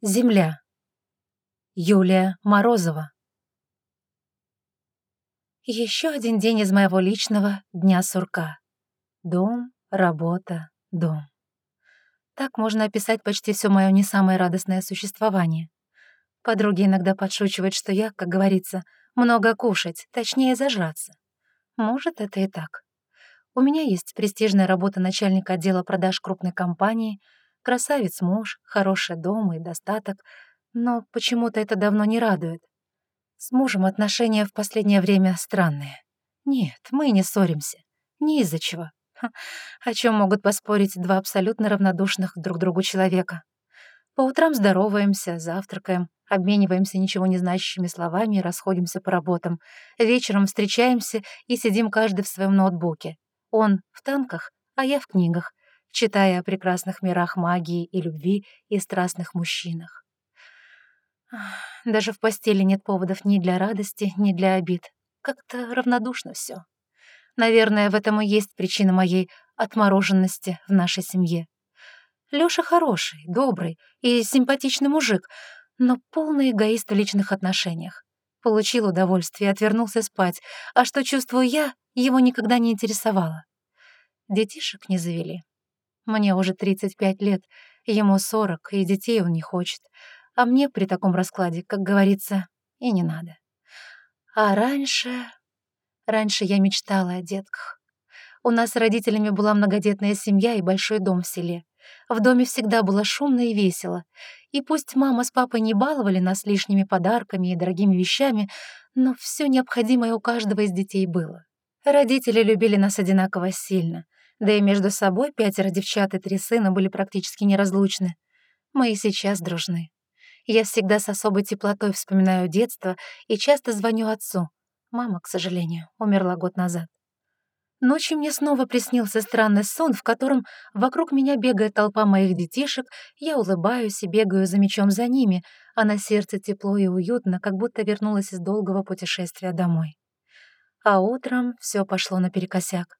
Земля. Юлия Морозова. Еще один день из моего личного дня сурка. Дом, работа, дом. Так можно описать почти все мое не самое радостное существование. Подруги иногда подшучивают, что я, как говорится, много кушать, точнее зажраться. Может, это и так. У меня есть престижная работа начальника отдела продаж крупной компании — Красавец муж, хороший дом и достаток, но почему-то это давно не радует. С мужем отношения в последнее время странные. Нет, мы не ссоримся. Ни из-за чего. Ха, о чем могут поспорить два абсолютно равнодушных друг другу человека? По утрам здороваемся, завтракаем, обмениваемся ничего не значащими словами и расходимся по работам. Вечером встречаемся и сидим каждый в своем ноутбуке. Он в танках, а я в книгах читая о прекрасных мирах магии и любви и страстных мужчинах. Даже в постели нет поводов ни для радости, ни для обид. Как-то равнодушно все. Наверное, в этом и есть причина моей отмороженности в нашей семье. Лёша хороший, добрый и симпатичный мужик, но полный эгоист в личных отношениях. Получил удовольствие отвернулся спать, а что чувствую я, его никогда не интересовало. Детишек не завели. Мне уже 35 лет, ему 40, и детей он не хочет. А мне при таком раскладе, как говорится, и не надо. А раньше... Раньше я мечтала о детках. У нас с родителями была многодетная семья и большой дом в селе. В доме всегда было шумно и весело. И пусть мама с папой не баловали нас лишними подарками и дорогими вещами, но все необходимое у каждого из детей было. Родители любили нас одинаково сильно — да и между собой пятеро девчат и три сына были практически неразлучны. Мы и сейчас дружны. Я всегда с особой теплотой вспоминаю детство и часто звоню отцу. Мама, к сожалению, умерла год назад. Ночью мне снова приснился странный сон, в котором вокруг меня бегает толпа моих детишек, я улыбаюсь и бегаю за мечом за ними, а на сердце тепло и уютно, как будто вернулась из долгого путешествия домой. А утром все пошло наперекосяк.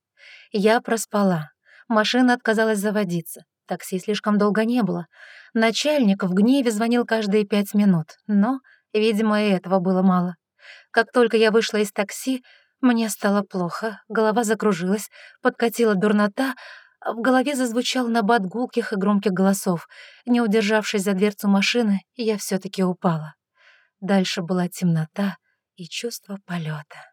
Я проспала. Машина отказалась заводиться. Такси слишком долго не было. Начальник в гневе звонил каждые пять минут, но, видимо, и этого было мало. Как только я вышла из такси, мне стало плохо, голова закружилась, подкатила дурнота, а в голове зазвучал набат гулких и громких голосов. Не удержавшись за дверцу машины, я все таки упала. Дальше была темнота и чувство полета.